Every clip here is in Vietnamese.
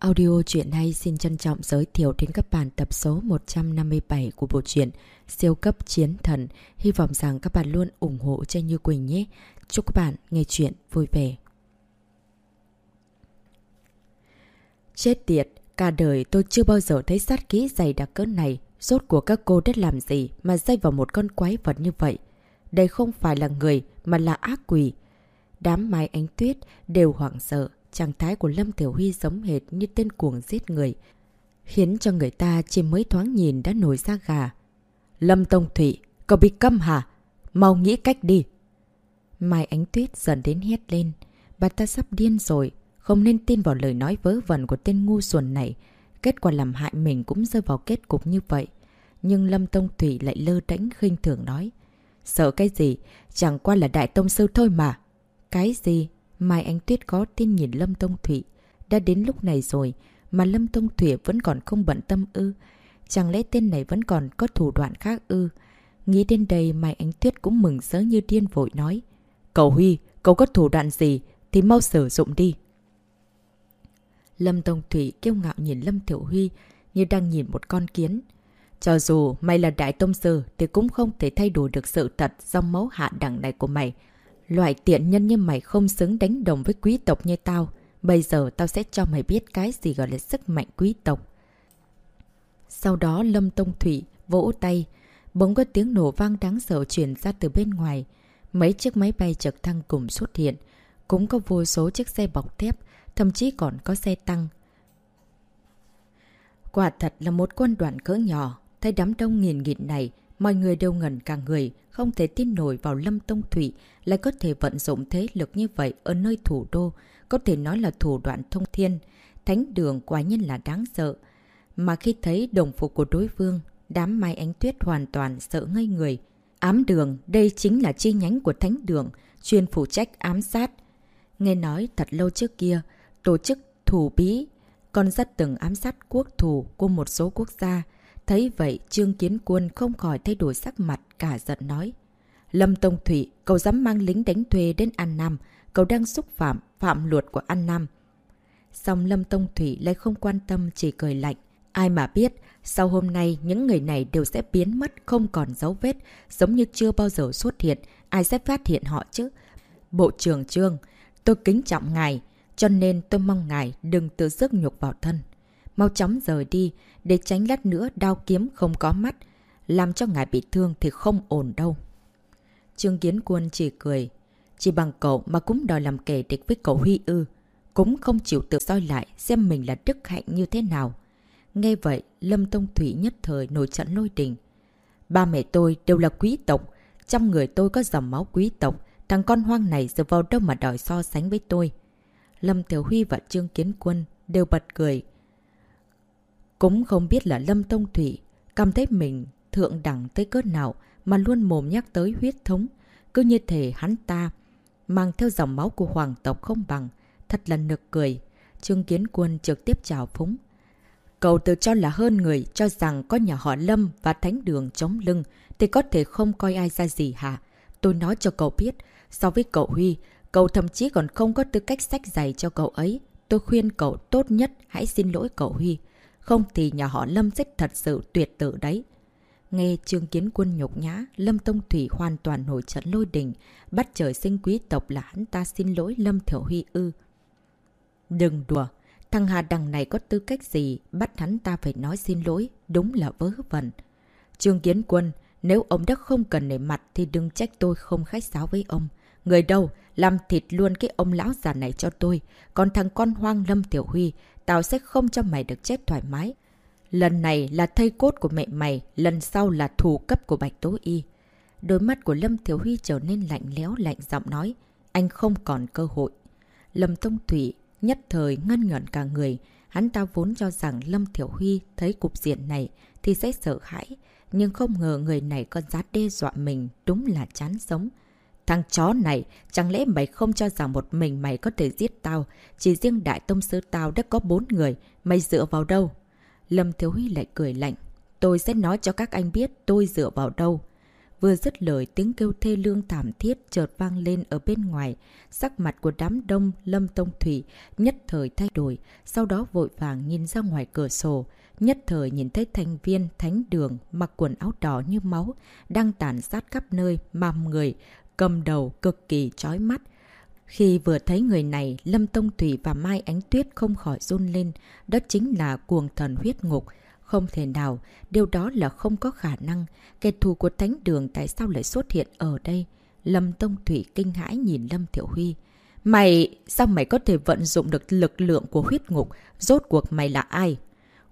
Audio truyện hay xin trân trọng giới thiệu đến các bạn tập số 157 của bộ truyện Siêu cấp chiến thần. Hy vọng rằng các bạn luôn ủng hộ cho Như Quỳnh nhé. Chúc các bạn nghe chuyện vui vẻ. Chết tiệt, cả đời tôi chưa bao giờ thấy sát khí dày đặc cỡ này. Rốt của các cô đã làm gì mà dây vào một con quái vật như vậy? Đây không phải là người mà là ác quỷ. Đám mai ánh tuyết đều hoảng sợ trạng thái của Lâm Tiểu Huy giống hệt như tên cuồng giết người, khiến cho người ta chỉ mới thoáng nhìn đã nổi ra gà. Lâm Tông Thủy, cậu bị câm hả? Mau nghĩ cách đi. Mai Ánh Tuyết dần đến hét lên. Bà ta sắp điên rồi, không nên tin vào lời nói vớ vẩn của tên ngu xuẩn này. Kết quả làm hại mình cũng rơi vào kết cục như vậy. Nhưng Lâm Tông Thủy lại lơ đánh khinh thường nói. Sợ cái gì? Chẳng qua là đại tông sư thôi mà. Cái gì? Mai Ánh Tuyết có tin nhìn Lâm Tông thụy Đã đến lúc này rồi mà Lâm Tông thụy vẫn còn không bận tâm ư. Chẳng lẽ tên này vẫn còn có thủ đoạn khác ư? Nghĩ đến đây Mai Ánh Tuyết cũng mừng sớ như điên vội nói. Cậu Huy, cậu có thủ đoạn gì thì mau sử dụng đi. Lâm Tông Thủy kiêu ngạo nhìn Lâm Tiểu Huy như đang nhìn một con kiến. Cho dù mày là đại tông sư thì cũng không thể thay đổi được sự thật dòng máu hạ đẳng này của mày. Loại tiện nhân như mày không xứng đánh đồng với quý tộc như tao. Bây giờ tao sẽ cho mày biết cái gì gọi là sức mạnh quý tộc. Sau đó Lâm Tông Thủy vỗ tay. Bỗng có tiếng nổ vang đáng sợ truyền ra từ bên ngoài. Mấy chiếc máy bay trực thăng cùng xuất hiện. Cũng có vô số chiếc xe bọc thép, thậm chí còn có xe tăng. Quả thật là một quân đoàn cỡ nhỏ. thay đám đông nghìn nghịt này, mọi người đều ngẩn cả người, không thể tin nổi vào Lâm Tông Thủy lại có thể vận dụng thế lực như vậy ở nơi thủ đô, có thể nói là thủ đoạn thông thiên. Thánh đường quả nhiên là đáng sợ. Mà khi thấy đồng phục của đối phương, đám mai ánh tuyết hoàn toàn sợ ngây người. Ám đường, đây chính là chi nhánh của thánh đường, chuyên phụ trách ám sát. Nghe nói thật lâu trước kia, tổ chức thủ bí còn rất từng ám sát quốc thủ của một số quốc gia. Thấy vậy, Trương Kiến Quân không khỏi thay đổi sắc mặt, cả giận nói. Lâm Tông Thủy, cậu dám mang lính đánh thuê đến An Nam, cậu đang xúc phạm, phạm luật của An Nam. Xong Lâm Tông Thủy lại không quan tâm, chỉ cười lạnh. Ai mà biết, sau hôm nay những người này đều sẽ biến mất không còn dấu vết, giống như chưa bao giờ xuất hiện, ai sẽ phát hiện họ chứ? Bộ trưởng Trương, tôi kính trọng ngài, cho nên tôi mong ngài đừng tự dứt nhục vào thân. Mau chóng rời đi, để tránh lát nữa đao kiếm không có mắt. Làm cho ngài bị thương thì không ổn đâu. Trương Kiến Quân chỉ cười. Chỉ bằng cậu mà cũng đòi làm kẻ địch với cậu Huy ư. Cũng không chịu tự soi lại xem mình là đức hạnh như thế nào. Nghe vậy, Lâm Tông Thủy nhất thời nổi trận lôi đình. Ba mẹ tôi đều là quý tộc. Trong người tôi có dòng máu quý tộc. Thằng con hoang này giờ vào đâu mà đòi so sánh với tôi. Lâm Tiểu Huy và Trương Kiến Quân đều bật cười. Cũng không biết là Lâm Tông Thủy cảm thấy mình thượng đẳng tới cỡ nào mà luôn mồm nhắc tới huyết thống. Cứ như thể hắn ta mang theo dòng máu của hoàng tộc không bằng. Thật là nực cười. Trương Kiến Quân trực tiếp chào phúng. Cậu tự cho là hơn người, cho rằng có nhà họ Lâm và Thánh Đường chống lưng, thì có thể không coi ai ra gì hả? Tôi nói cho cậu biết, so với cậu Huy, cậu thậm chí còn không có tư cách sách giày cho cậu ấy. Tôi khuyên cậu tốt nhất hãy xin lỗi cậu Huy. Không thì nhà họ Lâm sẽ thật sự tuyệt tự đấy. Nghe Trương Kiến Quân nhục nhã, Lâm Tông Thủy hoàn toàn nổi trận lôi đình, bắt trời sinh quý tộc là hắn ta xin lỗi Lâm Thiểu Huy ư. Đừng đùa, thằng Hà Đằng này có tư cách gì bắt hắn ta phải nói xin lỗi, đúng là vớ vẩn. Trương Kiến Quân, nếu ông đã không cần nể mặt thì đừng trách tôi không khách sáo với ông. Người đâu, làm thịt luôn cái ông lão già này cho tôi. Còn thằng con hoang Lâm Tiểu Huy, tao sẽ không cho mày được chết thoải mái. Lần này là thây cốt của mẹ mày, lần sau là thù cấp của Bạch Tố Y. Đôi mắt của Lâm Thiếu Huy trở nên lạnh léo lạnh giọng nói, anh không còn cơ hội. Lâm Tông Thủy nhất thời ngân ngẩn cả người, hắn ta vốn cho rằng Lâm Thiểu Huy thấy cục diện này thì sẽ sợ hãi, nhưng không ngờ người này còn dám đe dọa mình, đúng là chán sống. Thằng chó này, chẳng lẽ mày không cho rằng một mình mày có thể giết tao, chỉ riêng đại tông sư tao đã có bốn người, mày dựa vào đâu? Lâm Thiếu Huy lại cười lạnh. Tôi sẽ nói cho các anh biết tôi dựa vào đâu. Vừa dứt lời tiếng kêu thê lương thảm thiết chợt vang lên ở bên ngoài. Sắc mặt của đám đông Lâm Tông Thủy nhất thời thay đổi, sau đó vội vàng nhìn ra ngoài cửa sổ. Nhất thời nhìn thấy thành viên thánh đường mặc quần áo đỏ như máu, đang tàn sát khắp nơi, màm người, cầm đầu cực kỳ chói mắt. Khi vừa thấy người này, Lâm Tông Thủy và Mai Ánh Tuyết không khỏi run lên. Đó chính là cuồng thần huyết ngục. Không thể nào, điều đó là không có khả năng. Kẻ thù của thánh đường tại sao lại xuất hiện ở đây? Lâm Tông Thủy kinh hãi nhìn Lâm Thiểu Huy. Mày, sao mày có thể vận dụng được lực lượng của huyết ngục? Rốt cuộc mày là ai?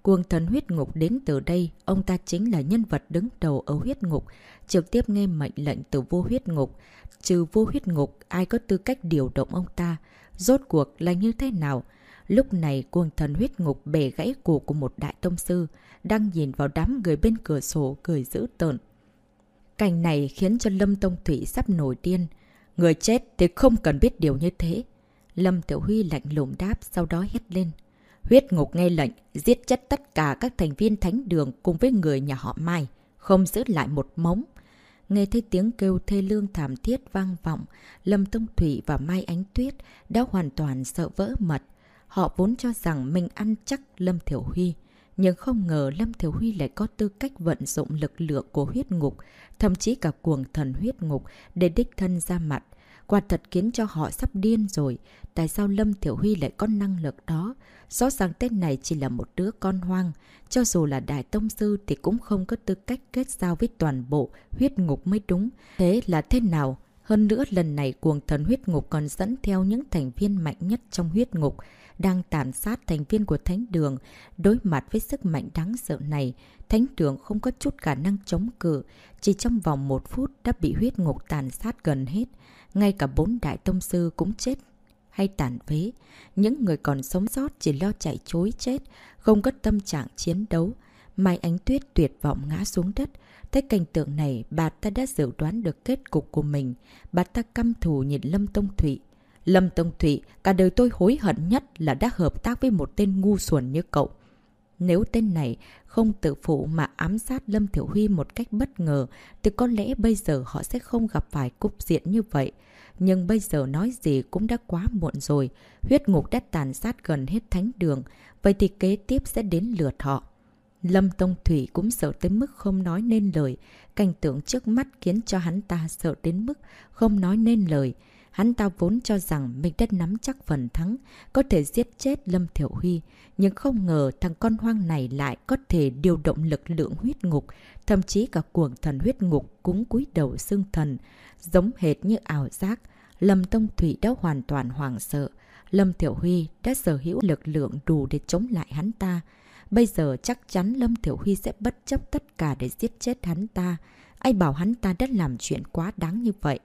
Cuồng thần huyết ngục đến từ đây, ông ta chính là nhân vật đứng đầu ở huyết ngục, trực tiếp nghe mệnh lệnh từ vua huyết ngục. Trừ vua huyết ngục, ai có tư cách điều động ông ta? Rốt cuộc là như thế nào? Lúc này cuồng thần huyết ngục bể gãy cổ của một đại tông sư, đang nhìn vào đám người bên cửa sổ cười dữ tợn. Cảnh này khiến cho Lâm Tông Thủy sắp nổi điên. Người chết thì không cần biết điều như thế. Lâm Tiểu Huy lạnh lùng đáp, sau đó hét lên. Huyết ngục nghe lệnh, giết chết tất cả các thành viên thánh đường cùng với người nhà họ Mai, không giữ lại một mống. Nghe thấy tiếng kêu thê lương thảm thiết vang vọng, Lâm Tông Thủy và Mai Ánh Tuyết đã hoàn toàn sợ vỡ mật. Họ vốn cho rằng mình ăn chắc Lâm Thiểu Huy. Nhưng không ngờ Lâm Thiểu Huy lại có tư cách vận dụng lực lượng của huyết ngục, thậm chí cả cuồng thần huyết ngục để đích thân ra mặt. Quả thật khiến cho họ sắp điên rồi. Tại sao Lâm Thiểu Huy lại có năng lực đó? Rõ ràng tên này chỉ là một đứa con hoang. Cho dù là đại tông sư thì cũng không có tư cách kết giao với toàn bộ huyết ngục mới đúng. Thế là thế nào? Hơn nữa lần này cuồng thần huyết ngục còn dẫn theo những thành viên mạnh nhất trong huyết ngục đang tàn sát thành viên của Thánh Đường. Đối mặt với sức mạnh đáng sợ này, Thánh Đường không có chút khả năng chống cự. Chỉ trong vòng một phút đã bị huyết ngục tàn sát gần hết. Ngay cả bốn đại tông sư cũng chết hay tàn phế. Những người còn sống sót chỉ lo chạy chối chết, không có tâm trạng chiến đấu. Mai Ánh Tuyết tuyệt vọng ngã xuống đất. Thấy cảnh tượng này, bà ta đã dự đoán được kết cục của mình. Bà ta căm thù nhìn Lâm Tông Thụy. Lâm Tông Thụy, cả đời tôi hối hận nhất là đã hợp tác với một tên ngu xuẩn như cậu. Nếu tên này không tự phụ mà ám sát Lâm Thiểu Huy một cách bất ngờ, thì có lẽ bây giờ họ sẽ không gặp phải cục diện như vậy. Nhưng bây giờ nói gì cũng đã quá muộn rồi. Huyết ngục đã tàn sát gần hết thánh đường. Vậy thì kế tiếp sẽ đến lượt họ. Lâm Tông Thủy cũng sợ tới mức không nói nên lời. Cảnh tượng trước mắt khiến cho hắn ta sợ đến mức không nói nên lời. Hắn ta vốn cho rằng mình đã nắm chắc phần thắng, có thể giết chết Lâm Thiểu Huy. Nhưng không ngờ thằng con hoang này lại có thể điều động lực lượng huyết ngục, thậm chí cả cuồng thần huyết ngục cúng cúi đầu xương thần, giống hệt như ảo giác. Lâm Tông Thủy đã hoàn toàn hoảng sợ. Lâm Thiểu Huy đã sở hữu lực lượng đủ để chống lại hắn ta. Bây giờ chắc chắn Lâm Thiểu Huy sẽ bất chấp tất cả để giết chết hắn ta. Ai bảo hắn ta đã làm chuyện quá đáng như vậy.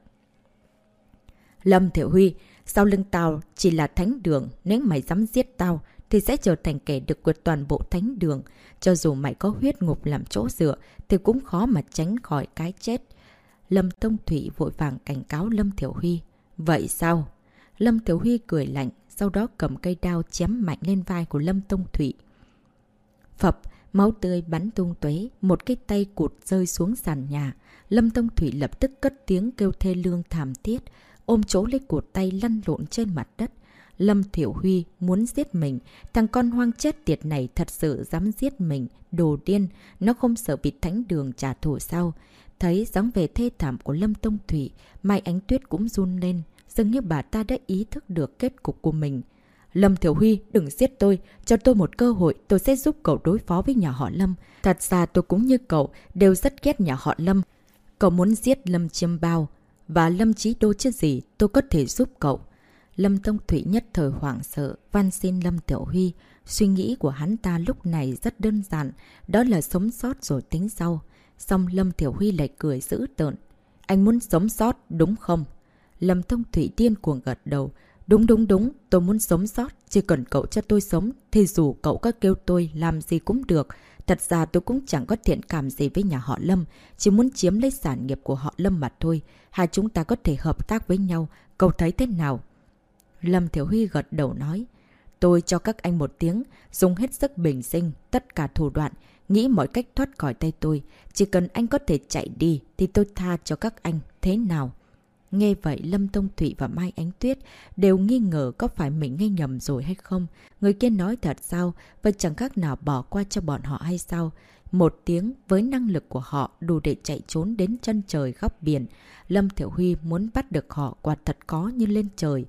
Lâm Thiểu Huy, sau lưng tao chỉ là thánh đường, nếu mày dám giết tao thì sẽ trở thành kẻ được quyệt toàn bộ thánh đường. Cho dù mày có huyết ngục làm chỗ dựa thì cũng khó mà tránh khỏi cái chết. Lâm Tông Thủy vội vàng cảnh cáo Lâm Thiểu Huy. Vậy sao? Lâm Thiểu Huy cười lạnh, sau đó cầm cây đao chém mạnh lên vai của Lâm Tông Thủy. Phập, máu tươi bắn tung tuế, một cái tay cụt rơi xuống sàn nhà. Lâm Tông Thủy lập tức cất tiếng kêu thê lương thảm thiết, ôm chỗ lấy cột tay lăn lộn trên mặt đất. Lâm Thiểu Huy muốn giết mình, thằng con hoang chết tiệt này thật sự dám giết mình, đồ điên, nó không sợ bị thánh đường trả thù sao. Thấy dáng về thê thảm của Lâm Tông Thủy, Mai Ánh Tuyết cũng run lên, dường như bà ta đã ý thức được kết cục của mình. Lâm Thiểu Huy, đừng giết tôi, cho tôi một cơ hội, tôi sẽ giúp cậu đối phó với nhà họ Lâm. Thật ra tôi cũng như cậu, đều rất ghét nhà họ Lâm. Cậu muốn giết Lâm Chiêm Bao, và Lâm Chí Đô chứ gì, tôi có thể giúp cậu. Lâm Tông Thủy nhất thời hoảng sợ, van xin Lâm Tiểu Huy. Suy nghĩ của hắn ta lúc này rất đơn giản, đó là sống sót rồi tính sau. Xong Lâm Tiểu Huy lại cười dữ tợn. Anh muốn sống sót, đúng không? Lâm Tông Thủy điên cuồng gật đầu. Đúng đúng đúng, tôi muốn sống sót. Chỉ cần cậu cho tôi sống, thì dù cậu có kêu tôi làm gì cũng được. Thật ra tôi cũng chẳng có thiện cảm gì với nhà họ Lâm, chỉ muốn chiếm lấy sản nghiệp của họ Lâm mà thôi. Hai chúng ta có thể hợp tác với nhau, cậu thấy thế nào? Lâm Thiểu Huy gật đầu nói. tôi cho các anh một tiếng, dùng hết sức bình sinh, tất cả thủ đoạn, nghĩ mọi cách thoát khỏi tay tôi. Chỉ cần anh có thể chạy đi thì tôi tha cho các anh, thế nào? Nghe vậy Lâm Tông Thụy và Mai Ánh Tuyết đều nghi ngờ có phải mình nghe nhầm rồi hay không. Người kia nói thật sao, và chẳng khác nào bỏ qua cho bọn họ hay sao. Một tiếng với năng lực của họ đủ để chạy trốn đến chân trời góc biển. Lâm Thiểu Huy muốn bắt được họ quả thật có như lên trời.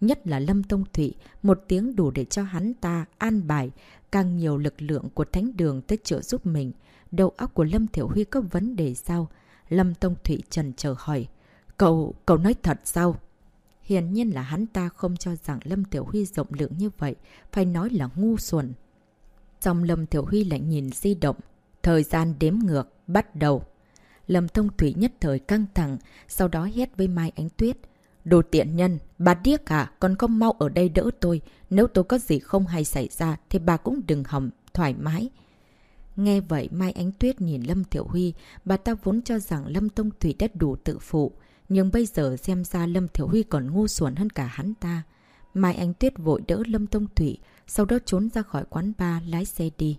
Nhất là Lâm Tông Thụy, một tiếng đủ để cho hắn ta an bài càng nhiều lực lượng của thánh đường tới trợ giúp mình. Đầu óc của Lâm Thiểu Huy có vấn đề sao? Lâm Tông Thụy trần chờ hỏi. Cậu, cậu nói thật sao? Hiển nhiên là hắn ta không cho rằng Lâm Tiểu Huy rộng lượng như vậy, phải nói là ngu xuẩn. trong Lâm Tiểu Huy lại nhìn di động. Thời gian đếm ngược, bắt đầu. Lâm Thông Thủy nhất thời căng thẳng, sau đó hét với Mai Ánh Tuyết. Đồ tiện nhân, bà điếc à, còn không mau ở đây đỡ tôi. Nếu tôi có gì không hay xảy ra thì bà cũng đừng hỏng, thoải mái. Nghe vậy Mai Ánh Tuyết nhìn Lâm Tiểu Huy, bà ta vốn cho rằng Lâm Tông Thủy đã đủ tự phụ. Nhưng bây giờ xem ra Lâm Thiểu Huy còn ngu xuẩn hơn cả hắn ta. Mai Anh Tuyết vội đỡ Lâm Tông Thủy, sau đó trốn ra khỏi quán bar lái xe đi.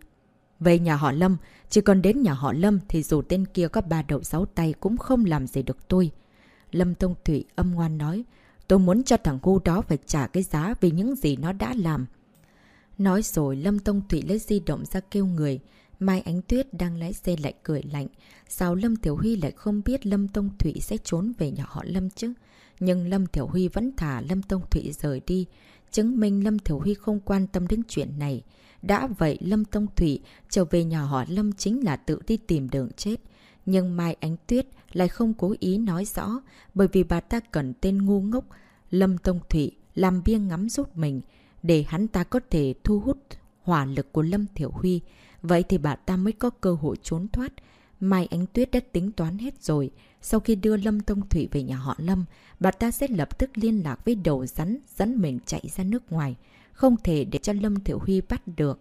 Về nhà họ Lâm, chỉ cần đến nhà họ Lâm thì dù tên kia có ba đầu sáu tay cũng không làm gì được tôi. Lâm Tông Thủy âm ngoan nói, tôi muốn cho thằng ngu đó phải trả cái giá vì những gì nó đã làm. Nói rồi Lâm Tông Thủy lấy di động ra kêu người, Mai Ánh Tuyết đang lái xe lại cười lạnh. Sao Lâm Tiểu Huy lại không biết Lâm Tông thụy sẽ trốn về nhà họ Lâm chứ? Nhưng Lâm Tiểu Huy vẫn thả Lâm Tông thụy rời đi. Chứng minh Lâm Tiểu Huy không quan tâm đến chuyện này. Đã vậy Lâm Tông thụy trở về nhà họ Lâm chính là tự đi tìm đường chết. Nhưng Mai Ánh Tuyết lại không cố ý nói rõ, bởi vì bà ta cần tên ngu ngốc Lâm Tông thụy làm bia ngắm giúp mình, để hắn ta có thể thu hút hỏa lực của Lâm Thiểu Huy. Vậy thì bà ta mới có cơ hội trốn thoát. Mai Ánh Tuyết đã tính toán hết rồi. Sau khi đưa Lâm Tông Thủy về nhà họ Lâm, bà ta sẽ lập tức liên lạc với đầu rắn, dẫn mình chạy ra nước ngoài. Không thể để cho Lâm Thiểu Huy bắt được.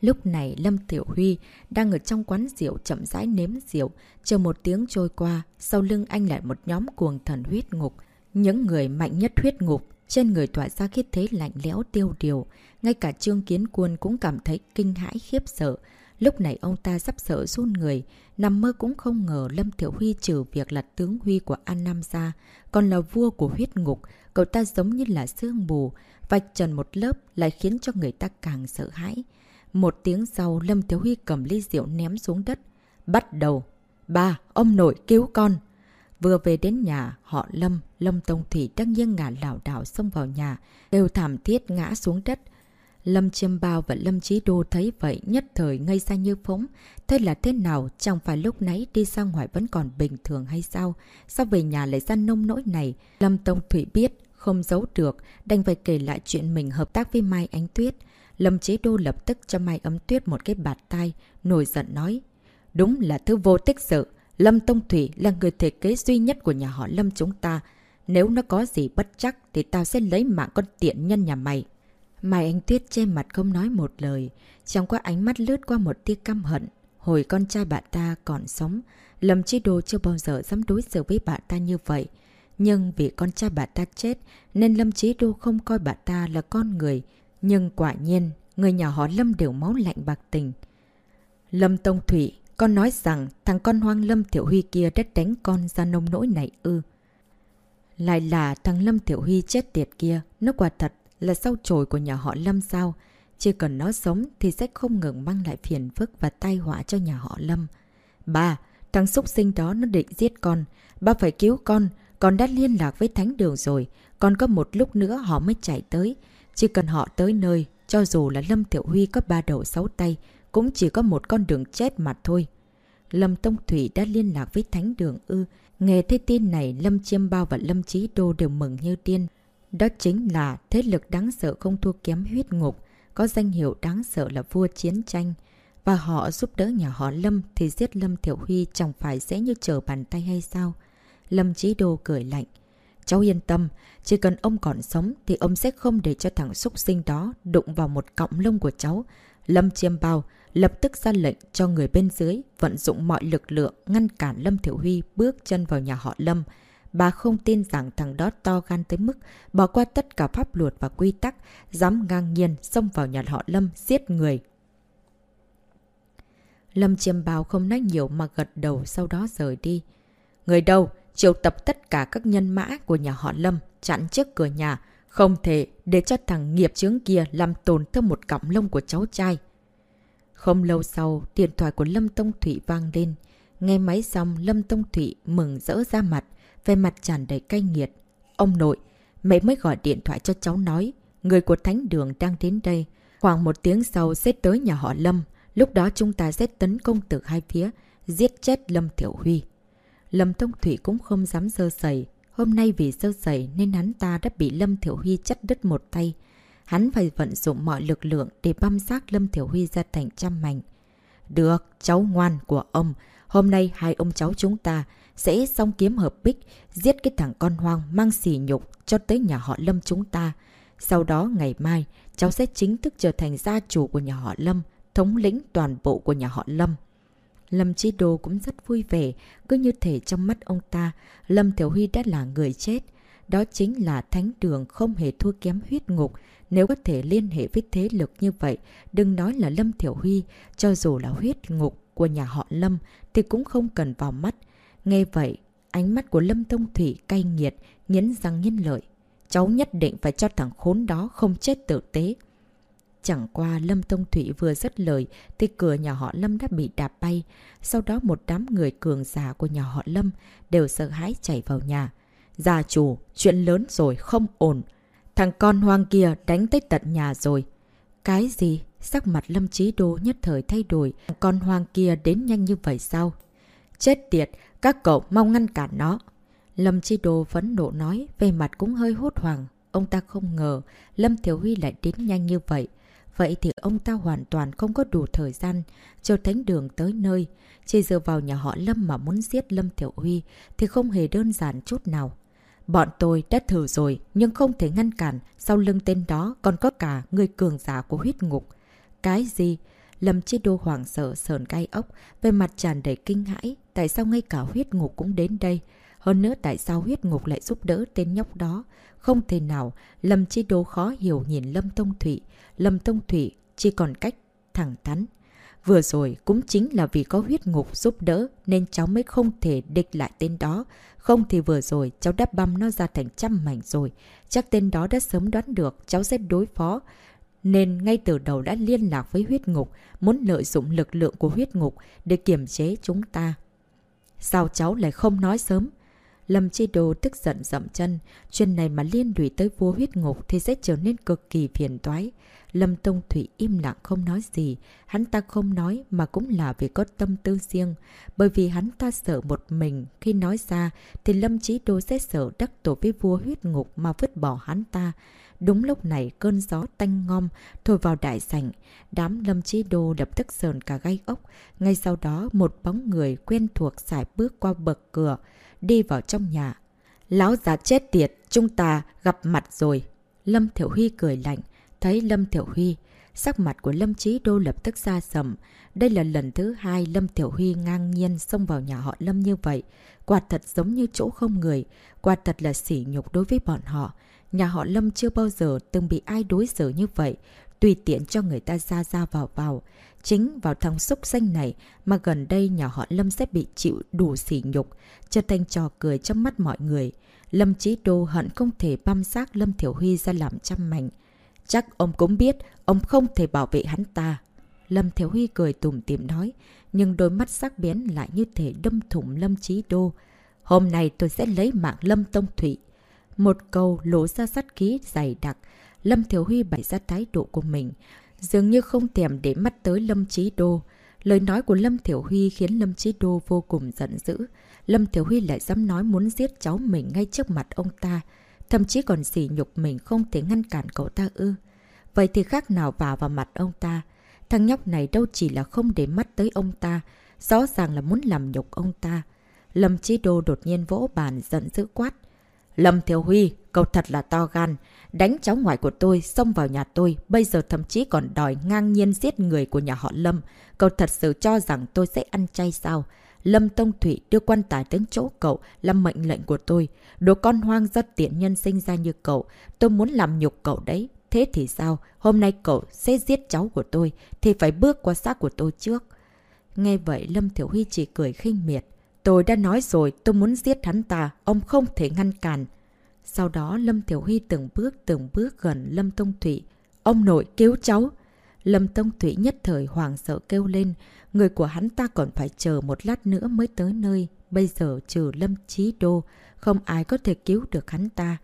Lúc này Lâm Tiểu Huy đang ở trong quán rượu chậm rãi nếm rượu, chờ một tiếng trôi qua, sau lưng anh lại một nhóm cuồng thần huyết ngục. Những người mạnh nhất huyết ngục, trên người tỏa ra khí thế lạnh lẽo tiêu điều. Ngay cả Trương Kiến Quân cũng cảm thấy kinh hãi khiếp sợ. Lúc này ông ta sắp sợ run người, nằm mơ cũng không ngờ Lâm Thiểu Huy trừ việc là tướng Huy của An Nam gia, còn là vua của huyết ngục, cậu ta giống như là sương mù, vạch trần một lớp lại khiến cho người ta càng sợ hãi. Một tiếng sau, Lâm Thiếu Huy cầm ly rượu ném xuống đất. Bắt đầu. Ba, ông nội cứu con. Vừa về đến nhà, họ Lâm, Lâm Tông Thủy đang nghiêng ngả lảo đảo xông vào nhà, đều thảm thiết ngã xuống đất. Lâm Chiêm Bao và Lâm Chí Đô thấy vậy nhất thời ngây ra như phóng. Thế là thế nào? Chẳng phải lúc nãy đi ra ngoài vẫn còn bình thường hay sao? Sao về nhà lại ra nông nỗi này? Lâm Tông Thủy biết, không giấu được, đành phải kể lại chuyện mình hợp tác với Mai Ánh Tuyết. Lâm Chí Đô lập tức cho Mai Ấm Tuyết một cái bạt tay, nổi giận nói. Đúng là thứ vô tích sự. Lâm Tông Thủy là người thể kế duy nhất của nhà họ Lâm chúng ta. Nếu nó có gì bất chắc thì tao sẽ lấy mạng con tiện nhân nhà mày. Mai Anh Tuyết che mặt không nói một lời, trong qua ánh mắt lướt qua một tia căm hận. Hồi con trai bà ta còn sống, Lâm Chi Đô chưa bao giờ dám đối xử với bà ta như vậy. Nhưng vì con trai bà ta chết, nên Lâm Chí Đô không coi bà ta là con người. Nhưng quả nhiên, người nhà họ Lâm đều máu lạnh bạc tình. Lâm Tông Thủy, con nói rằng thằng con hoang Lâm Thiểu Huy kia đã đánh con ra nông nỗi này ư. Lại là thằng Lâm Thiểu Huy chết tiệt kia, nó quả thật là sau trồi của nhà họ Lâm sao? Chỉ cần nó sống thì sẽ không ngừng mang lại phiền phức và tai họa cho nhà họ Lâm. Ba, thằng xúc sinh đó nó định giết con. Ba phải cứu con. Con đã liên lạc với thánh đường rồi. Còn có một lúc nữa họ mới chạy tới. Chỉ cần họ tới nơi, cho dù là Lâm Tiểu Huy có ba đầu sáu tay, cũng chỉ có một con đường chết mà thôi. Lâm Tông Thủy đã liên lạc với thánh đường ư. Nghe thấy tin này, Lâm Chiêm Bao và Lâm Chí Đô đều mừng như điên. Đó chính là thế lực đáng sợ không thua kém huyết ngục, có danh hiệu đáng sợ là vua chiến tranh. Và họ giúp đỡ nhà họ Lâm thì giết Lâm Thiểu Huy chẳng phải dễ như trở bàn tay hay sao? Lâm Chí Đô cười lạnh. Cháu yên tâm, chỉ cần ông còn sống thì ông sẽ không để cho thằng xúc sinh đó đụng vào một cọng lông của cháu. Lâm Chiêm Bao lập tức ra lệnh cho người bên dưới vận dụng mọi lực lượng ngăn cản Lâm Thiểu Huy bước chân vào nhà họ Lâm. Bà không tin rằng thằng đó to gan tới mức bỏ qua tất cả pháp luật và quy tắc, dám ngang nhiên xông vào nhà họ Lâm giết người. Lâm chiêm bào không nói nhiều mà gật đầu sau đó rời đi. Người đâu? Triệu tập tất cả các nhân mã của nhà họ Lâm chặn trước cửa nhà. Không thể để cho thằng nghiệp chướng kia làm tổn thương một cọng lông của cháu trai. Không lâu sau, điện thoại của Lâm Tông Thụy vang lên. Nghe máy xong, Lâm Tông Thụy mừng rỡ ra mặt, về mặt tràn đầy cay nghiệt. Ông nội, mẹ mới gọi điện thoại cho cháu nói, người của Thánh Đường đang đến đây. Khoảng một tiếng sau sẽ tới nhà họ Lâm. Lúc đó chúng ta sẽ tấn công từ hai phía, giết chết Lâm Thiểu Huy. Lâm Tông Thủy cũng không dám sơ sẩy. Hôm nay vì sơ sẩy nên hắn ta đã bị Lâm Thiểu Huy chắt đứt một tay. Hắn phải vận dụng mọi lực lượng để băm xác Lâm Thiểu Huy ra thành trăm mảnh. Được, cháu ngoan của ông. Hôm nay hai ông cháu chúng ta sẽ xong kiếm hợp bích, giết cái thằng con hoang mang xỉ nhục cho tới nhà họ Lâm chúng ta. Sau đó ngày mai, cháu sẽ chính thức trở thành gia chủ của nhà họ Lâm, thống lĩnh toàn bộ của nhà họ Lâm. Lâm Chi Đô cũng rất vui vẻ, cứ như thể trong mắt ông ta, Lâm Tiểu Huy đã là người chết. Đó chính là thánh đường không hề thua kém huyết ngục. Nếu có thể liên hệ với thế lực như vậy, đừng nói là Lâm Thiểu Huy, cho dù là huyết ngục của nhà họ Lâm thì cũng không cần vào mắt. Nghe vậy, ánh mắt của Lâm Tông Thủy cay nghiệt, nhấn răng nhân lợi. Cháu nhất định phải cho thằng khốn đó không chết tử tế. Chẳng qua Lâm Tông Thủy vừa dứt lời thì cửa nhà họ Lâm đã bị đạp bay. Sau đó một đám người cường giả của nhà họ Lâm đều sợ hãi chạy vào nhà. Gia chủ, chuyện lớn rồi, không ổn. Thằng con hoang kia đánh tới tận nhà rồi. Cái gì? Sắc mặt Lâm Chí Đô nhất thời thay đổi. Thằng con hoang kia đến nhanh như vậy sao? Chết tiệt, các cậu mau ngăn cản nó. Lâm Chí Đô phấn nộ nói, về mặt cũng hơi hốt hoảng. Ông ta không ngờ Lâm Thiếu Huy lại đến nhanh như vậy. Vậy thì ông ta hoàn toàn không có đủ thời gian cho thánh đường tới nơi. Chỉ dựa vào nhà họ Lâm mà muốn giết Lâm Thiểu Huy thì không hề đơn giản chút nào. Bọn tôi đã thử rồi nhưng không thể ngăn cản. Sau lưng tên đó còn có cả người cường giả của huyết ngục. Cái gì? Lâm Chi Đô hoảng sợ sờn gai ốc, về mặt tràn đầy kinh hãi. Tại sao ngay cả huyết ngục cũng đến đây? Hơn nữa tại sao huyết ngục lại giúp đỡ tên nhóc đó? Không thể nào, Lâm Chi Đô khó hiểu nhìn Lâm Tông Thụy. Lâm Tông Thụy chỉ còn cách thẳng thắn. Vừa rồi cũng chính là vì có huyết ngục giúp đỡ nên cháu mới không thể địch lại tên đó. Không thì vừa rồi cháu đã băm nó ra thành trăm mảnh rồi. Chắc tên đó đã sớm đoán được cháu sẽ đối phó. Nên ngay từ đầu đã liên lạc với huyết ngục, muốn lợi dụng lực lượng của huyết ngục để kiềm chế chúng ta. Sao cháu lại không nói sớm? Lâm Chi Đô tức giận dậm chân, chuyện này mà liên lụy tới vua huyết ngục thì sẽ trở nên cực kỳ phiền toái. Lâm Tông Thủy im lặng không nói gì, hắn ta không nói mà cũng là vì có tâm tư riêng, bởi vì hắn ta sợ một mình, khi nói ra thì Lâm Chí Đô sẽ sợ đắc tổ với vua huyết ngục mà vứt bỏ hắn ta. Đúng lúc này cơn gió tanh ngon thổi vào đại sảnh, đám Lâm Chí Đô lập tức sờn cả gai ốc. Ngay sau đó một bóng người quen thuộc xài bước qua bậc cửa, đi vào trong nhà. Lão già chết tiệt, chúng ta gặp mặt rồi. Lâm Thiểu Huy cười lạnh, thấy Lâm Thiểu Huy. Sắc mặt của Lâm Chí Đô lập tức ra sầm. Đây là lần thứ hai Lâm Thiểu Huy ngang nhiên xông vào nhà họ Lâm như vậy. Quả thật giống như chỗ không người. Quả thật là sỉ nhục đối với bọn họ. Nhà họ Lâm chưa bao giờ từng bị ai đối xử như vậy. Tùy tiện cho người ta ra ra vào vào. Chính vào thằng xúc xanh này mà gần đây nhà họ Lâm sẽ bị chịu đủ sỉ nhục, trở thành trò cười trong mắt mọi người. Lâm Chí Đô hận không thể băm xác Lâm Thiểu Huy ra làm trăm mảnh. Chắc ông cũng biết, ông không thể bảo vệ hắn ta. Lâm thiếu Huy cười tùm tìm nói, nhưng đôi mắt sắc bén lại như thể đâm thủng Lâm Chí Đô. Hôm nay tôi sẽ lấy mạng Lâm Tông thụy Một câu lỗ ra sắt khí dày đặc, Lâm thiếu Huy bày ra thái độ của mình, dường như không thèm để mắt tới Lâm Chí Đô. Lời nói của Lâm Thiểu Huy khiến Lâm Chí Đô vô cùng giận dữ. Lâm Thiểu Huy lại dám nói muốn giết cháu mình ngay trước mặt ông ta. Thậm chí còn sỉ nhục mình không thể ngăn cản cậu ta ư. Vậy thì khác nào vào vào mặt ông ta. Thằng nhóc này đâu chỉ là không để mắt tới ông ta. Rõ ràng là muốn làm nhục ông ta. Lâm Chí Đô đột nhiên vỗ bàn giận dữ quát. Lâm Thiếu Huy, cậu thật là to gan. Đánh cháu ngoại của tôi, xông vào nhà tôi, bây giờ thậm chí còn đòi ngang nhiên giết người của nhà họ Lâm. Cậu thật sự cho rằng tôi sẽ ăn chay sao? Lâm Tông Thủy đưa quan tài đến chỗ cậu là mệnh lệnh của tôi. Đồ con hoang rất tiện nhân sinh ra như cậu. Tôi muốn làm nhục cậu đấy. Thế thì sao? Hôm nay cậu sẽ giết cháu của tôi, thì phải bước qua xác của tôi trước. Nghe vậy Lâm Thiểu Huy chỉ cười khinh miệt. Tôi đã nói rồi, tôi muốn giết hắn ta, ông không thể ngăn cản. Sau đó Lâm Thiểu Huy từng bước từng bước gần Lâm Tông Thủy. Ông nội cứu cháu! Lâm Tông Thủy nhất thời hoàng sợ kêu lên. Người của hắn ta còn phải chờ một lát nữa mới tới nơi. Bây giờ trừ Lâm Chí Đô, không ai có thể cứu được hắn ta.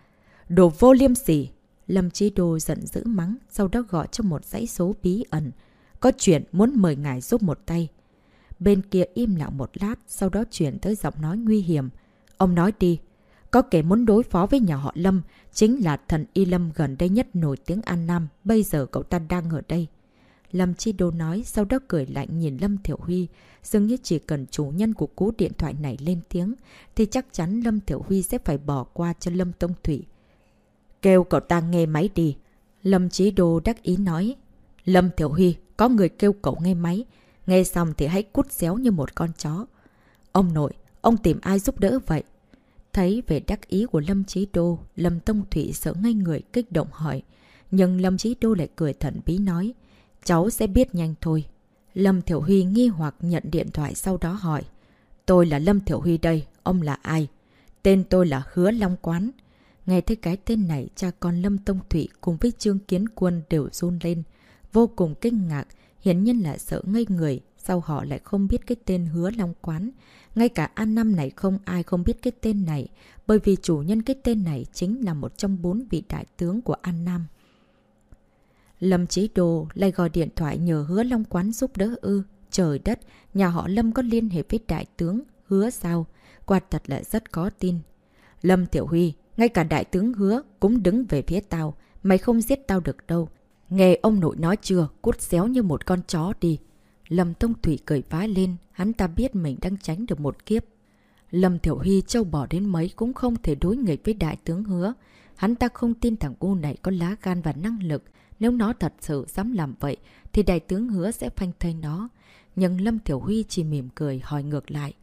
Đồ vô liêm sỉ! Lâm Chí Đô giận dữ mắng, sau đó gọi cho một dãy số bí ẩn. Có chuyện muốn mời ngài giúp một tay. Bên kia im lặng một lát, sau đó chuyển tới giọng nói nguy hiểm. Ông nói đi. Có kẻ muốn đối phó với nhà họ Lâm, chính là thần Y Lâm gần đây nhất nổi tiếng An Nam. Bây giờ cậu ta đang ở đây. Lâm Chi Đô nói, sau đó cười lạnh nhìn Lâm Thiểu Huy. Dường như chỉ cần chủ nhân của cú điện thoại này lên tiếng, thì chắc chắn Lâm Thiểu Huy sẽ phải bỏ qua cho Lâm Tông Thủy. Kêu cậu ta nghe máy đi. Lâm Chí Đô đắc ý nói. Lâm Thiểu Huy, có người kêu cậu nghe máy. Nghe xong thì hãy cút xéo như một con chó. Ông nội, ông tìm ai giúp đỡ vậy? Thấy về đắc ý của Lâm Chí Đô, Lâm Tông Thủy sợ ngay người kích động hỏi. Nhưng Lâm Chí Đô lại cười thận bí nói. Cháu sẽ biết nhanh thôi. Lâm Thiểu Huy nghi hoặc nhận điện thoại sau đó hỏi. Tôi là Lâm Thiểu Huy đây, ông là ai? Tên tôi là Hứa Long Quán. Nghe thấy cái tên này, cha con Lâm Tông Thủy cùng với Trương Kiến Quân đều run lên. Vô cùng kinh ngạc, hiển nhiên là sợ ngây người, sao họ lại không biết cái tên Hứa Long Quán. Ngay cả An Năm này không ai không biết cái tên này, bởi vì chủ nhân cái tên này chính là một trong bốn vị đại tướng của An Nam. Lâm Chí Đồ lại gọi điện thoại nhờ hứa Long Quán giúp đỡ ư. Trời đất, nhà họ Lâm có liên hệ với đại tướng, hứa sao? Quả thật là rất có tin. Lâm Tiểu Huy, ngay cả đại tướng hứa cũng đứng về phía tao. Mày không giết tao được đâu. Nghe ông nội nói chưa, cút xéo như một con chó đi. Lâm Tông Thủy cười phá lên, hắn ta biết mình đang tránh được một kiếp. Lâm Tiểu Huy châu bỏ đến mấy cũng không thể đối nghịch với đại tướng hứa. Hắn ta không tin thằng cu này có lá gan và năng lực. Nếu nó thật sự dám làm vậy, thì đại tướng hứa sẽ phanh thây nó. Nhưng Lâm Tiểu Huy chỉ mỉm cười hỏi ngược lại.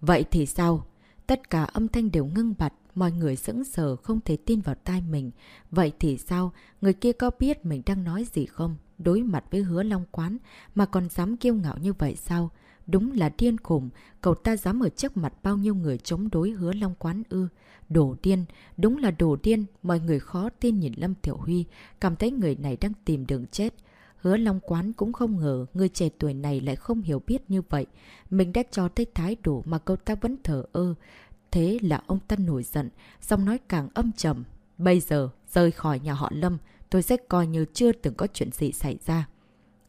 Vậy thì sao? Tất cả âm thanh đều ngưng bặt, mọi người sững sờ không thể tin vào tai mình. Vậy thì sao? Người kia có biết mình đang nói gì không? Đối mặt với hứa long quán mà còn dám kiêu ngạo như vậy sao? Đúng là điên khủng, cậu ta dám ở trước mặt bao nhiêu người chống đối hứa long quán ư. Đổ điên, đúng là đổ điên, mọi người khó tin nhìn Lâm Tiểu Huy, cảm thấy người này đang tìm đường chết. Hứa Long Quán cũng không ngờ người trẻ tuổi này lại không hiểu biết như vậy. Mình đã cho thấy thái độ mà cậu ta vẫn thở ơ. Thế là ông ta nổi giận, xong nói càng âm trầm. Bây giờ, rời khỏi nhà họ Lâm, tôi sẽ coi như chưa từng có chuyện gì xảy ra.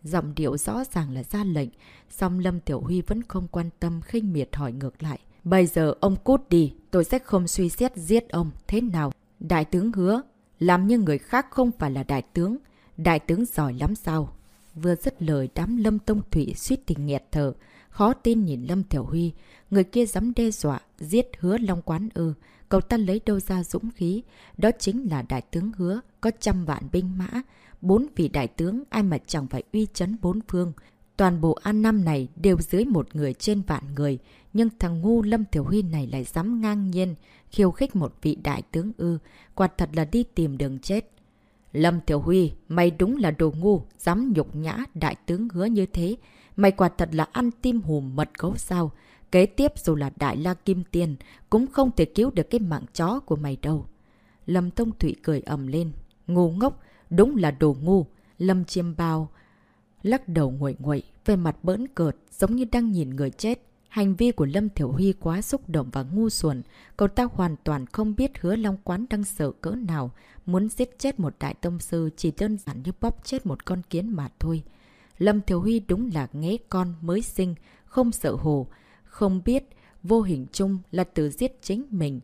Giọng điệu rõ ràng là ra lệnh, xong Lâm Tiểu Huy vẫn không quan tâm khinh miệt hỏi ngược lại. Bây giờ ông cút đi, tôi sẽ không suy xét giết ông, thế nào? Đại tướng hứa, làm như người khác không phải là đại tướng. Đại tướng giỏi lắm sao? Vừa dứt lời đám Lâm Tông Thủy suýt tình nghẹt thở, khó tin nhìn Lâm Tiểu Huy. Người kia dám đe dọa, giết hứa Long Quán ư. Cậu ta lấy đâu ra dũng khí? Đó chính là đại tướng hứa, có trăm vạn binh mã. Bốn vị đại tướng, ai mà chẳng phải uy chấn bốn phương. Toàn bộ An Nam này đều dưới một người trên vạn người. Nhưng thằng ngu Lâm Tiểu Huy này lại dám ngang nhiên, khiêu khích một vị đại tướng ư. quạt thật là đi tìm đường chết. Lâm Tiểu Huy, mày đúng là đồ ngu, dám nhục nhã đại tướng hứa như thế. Mày quả thật là ăn tim hùm mật gấu sao. Kế tiếp dù là Đại La Kim tiền cũng không thể cứu được cái mạng chó của mày đâu. Lâm Tông Thụy cười ầm lên. Ngu ngốc, đúng là đồ ngu. Lâm Chiêm Bao lắc đầu nguội nguội, về mặt bỡn cợt, giống như đang nhìn người chết. Hành vi của Lâm Thiểu Huy quá xúc động và ngu xuẩn. Cậu ta hoàn toàn không biết hứa Long Quán đang sợ cỡ nào. Muốn giết chết một đại tâm sư chỉ đơn giản như bóp chết một con kiến mà thôi. Lâm Thiểu Huy đúng là nghé con mới sinh, không sợ hồ. Không biết, vô hình chung là tự giết chính mình.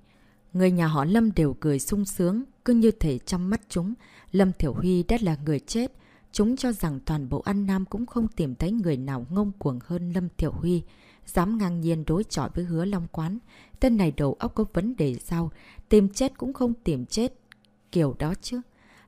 Người nhà họ Lâm đều cười sung sướng, cứ như thể trong mắt chúng, Lâm Thiểu Huy đã là người chết. Chúng cho rằng toàn bộ An Nam cũng không tìm thấy người nào ngông cuồng hơn Lâm Thiểu Huy. Dám ngang nhiên đối chọi với hứa Long Quán. Tên này đầu óc có vấn đề sao? Tìm chết cũng không tìm chết. Kiểu đó chứ.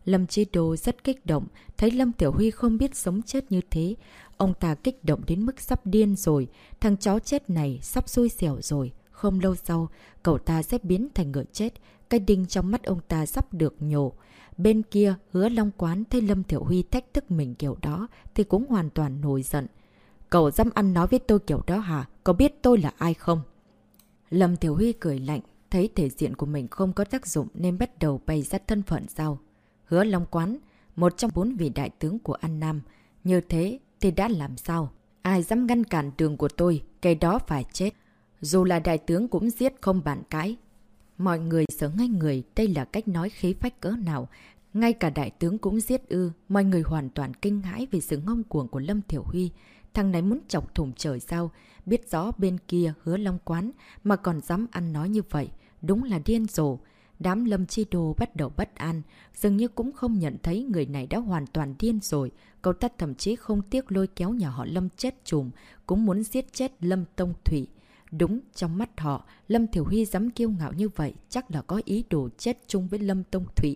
Lâm Chi Đô rất kích động, thấy Lâm Tiểu Huy không biết sống chết như thế. Ông ta kích động đến mức sắp điên rồi, thằng chó chết này sắp xui xẻo rồi. Không lâu sau, cậu ta sẽ biến thành ngựa chết, cái đinh trong mắt ông ta sắp được nhổ. Bên kia, hứa Long Quán thấy Lâm Thiểu Huy thách thức mình kiểu đó thì cũng hoàn toàn nổi giận. Cậu dám ăn nói với tôi kiểu đó hả? có biết tôi là ai không? Lâm Thiểu Huy cười lạnh, thấy thể diện của mình không có tác dụng nên bắt đầu bày ra thân phận sau. Hứa Long Quán, một trong bốn vị đại tướng của An Nam. Như thế thì đã làm sao? Ai dám ngăn cản đường của tôi, cái đó phải chết. Dù là đại tướng cũng giết không bản cãi. Mọi người sợ ngay người, đây là cách nói khí phách cỡ nào. Ngay cả đại tướng cũng giết ư, mọi người hoàn toàn kinh hãi vì sự ngông cuồng của Lâm Thiểu Huy. Thằng này muốn chọc thủng trời sao, biết rõ bên kia hứa long quán mà còn dám ăn nói như vậy, đúng là điên rồ. Đám Lâm Chi đồ bắt đầu bất an, dường như cũng không nhận thấy người này đã hoàn toàn điên rồi. Cậu ta thậm chí không tiếc lôi kéo nhà họ Lâm chết chùm, cũng muốn giết chết Lâm Tông Thủy. Đúng, trong mắt họ, Lâm Thiểu Huy dám kiêu ngạo như vậy, chắc là có ý đồ chết chung với Lâm Tông Thụy.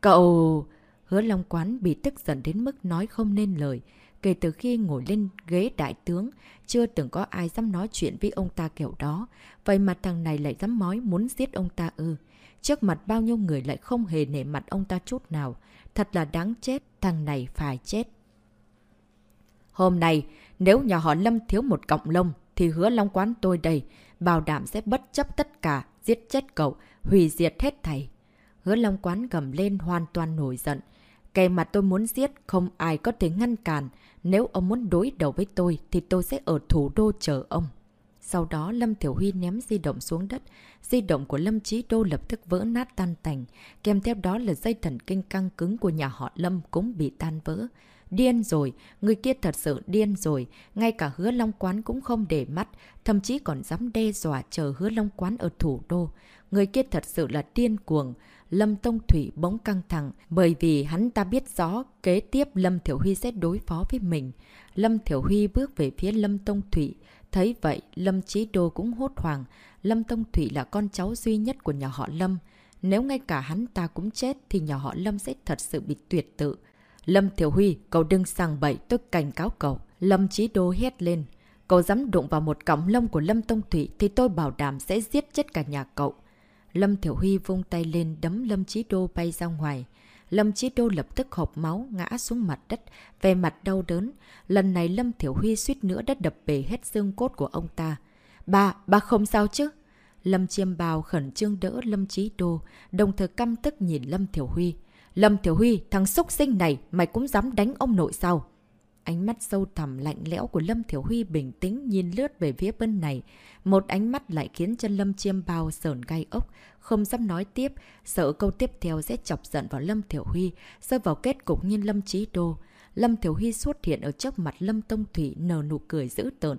Cậu... Hứa Long Quán bị tức giận đến mức nói không nên lời. Kể từ khi ngồi lên ghế đại tướng, chưa từng có ai dám nói chuyện với ông ta kiểu đó. Vậy mà thằng này lại dám nói muốn giết ông ta ư. Trước mặt bao nhiêu người lại không hề nể mặt ông ta chút nào. Thật là đáng chết, thằng này phải chết. Hôm nay, nếu nhà họ Lâm thiếu một cọng lông, thì hứa long quán tôi đây, bảo đảm sẽ bất chấp tất cả, giết chết cậu, hủy diệt hết thầy. Hứa long quán gầm lên hoàn toàn nổi giận. Kẻ mà tôi muốn giết, không ai có thể ngăn cản. Nếu ông muốn đối đầu với tôi, thì tôi sẽ ở thủ đô chờ ông. Sau đó Lâm Thiểu Huy ném di động xuống đất. Di động của Lâm Chí Đô lập tức vỡ nát tan tành. Kèm theo đó là dây thần kinh căng cứng của nhà họ Lâm cũng bị tan vỡ. Điên rồi, người kia thật sự điên rồi. Ngay cả hứa Long Quán cũng không để mắt, thậm chí còn dám đe dọa chờ hứa Long Quán ở thủ đô. Người kia thật sự là điên cuồng. Lâm Tông Thủy bỗng căng thẳng bởi vì hắn ta biết rõ kế tiếp Lâm Thiểu Huy sẽ đối phó với mình. Lâm Thiểu Huy bước về phía Lâm Tông Thủy. Thấy vậy, Lâm Chí Đô cũng hốt hoảng. Lâm Tông Thủy là con cháu duy nhất của nhà họ Lâm. Nếu ngay cả hắn ta cũng chết thì nhà họ Lâm sẽ thật sự bị tuyệt tự. Lâm Thiểu Huy, cậu đừng sang bậy, tôi cảnh cáo cậu. Lâm Chí Đô hét lên. Cậu dám đụng vào một cọng lông của Lâm Tông Thủy thì tôi bảo đảm sẽ giết chết cả nhà cậu. Lâm Thiểu Huy vung tay lên đấm Lâm Chí Đô bay ra ngoài. Lâm Chí Đô lập tức hộp máu ngã xuống mặt đất, về mặt đau đớn. Lần này Lâm Thiểu Huy suýt nữa đã đập bể hết xương cốt của ông ta. Bà, bà không sao chứ? Lâm Chiêm Bào khẩn trương đỡ Lâm Chí Đô, đồng thời căm tức nhìn Lâm Thiểu Huy. Lâm Thiểu Huy, thằng xúc sinh này, mày cũng dám đánh ông nội sao? Ánh mắt sâu thẳm lạnh lẽo của Lâm Thiểu Huy bình tĩnh nhìn lướt về phía bên này. Một ánh mắt lại khiến chân Lâm Chiêm Bao sờn gai ốc, không dám nói tiếp, sợ câu tiếp theo sẽ chọc giận vào Lâm Thiểu Huy, rơi vào kết cục như Lâm Chí Đô. Lâm Thiểu Huy xuất hiện ở trước mặt Lâm Tông Thủy nở nụ cười dữ tợn.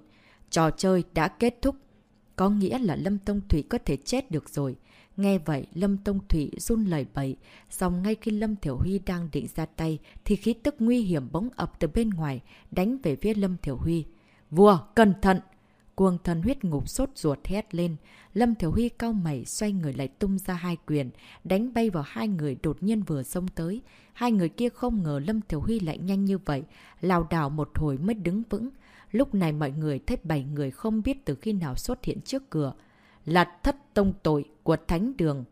Trò chơi đã kết thúc. Có nghĩa là Lâm Tông Thủy có thể chết được rồi. Nghe vậy, Lâm Tông Thủy run lời bậy. Xong ngay khi Lâm Thiểu Huy đang định ra tay, thì khí tức nguy hiểm bóng ập từ bên ngoài, đánh về phía Lâm Thiểu Huy. Vua, cẩn thận! Cuồng thần huyết ngục sốt ruột hét lên. Lâm Thiểu Huy cao mẩy xoay người lại tung ra hai quyền, đánh bay vào hai người đột nhiên vừa xông tới. Hai người kia không ngờ Lâm Thiểu Huy lại nhanh như vậy, lào đảo một hồi mới đứng vững. Lúc này mọi người thấy bảy người không biết từ khi nào xuất hiện trước cửa là thất tông tội của thánh đường.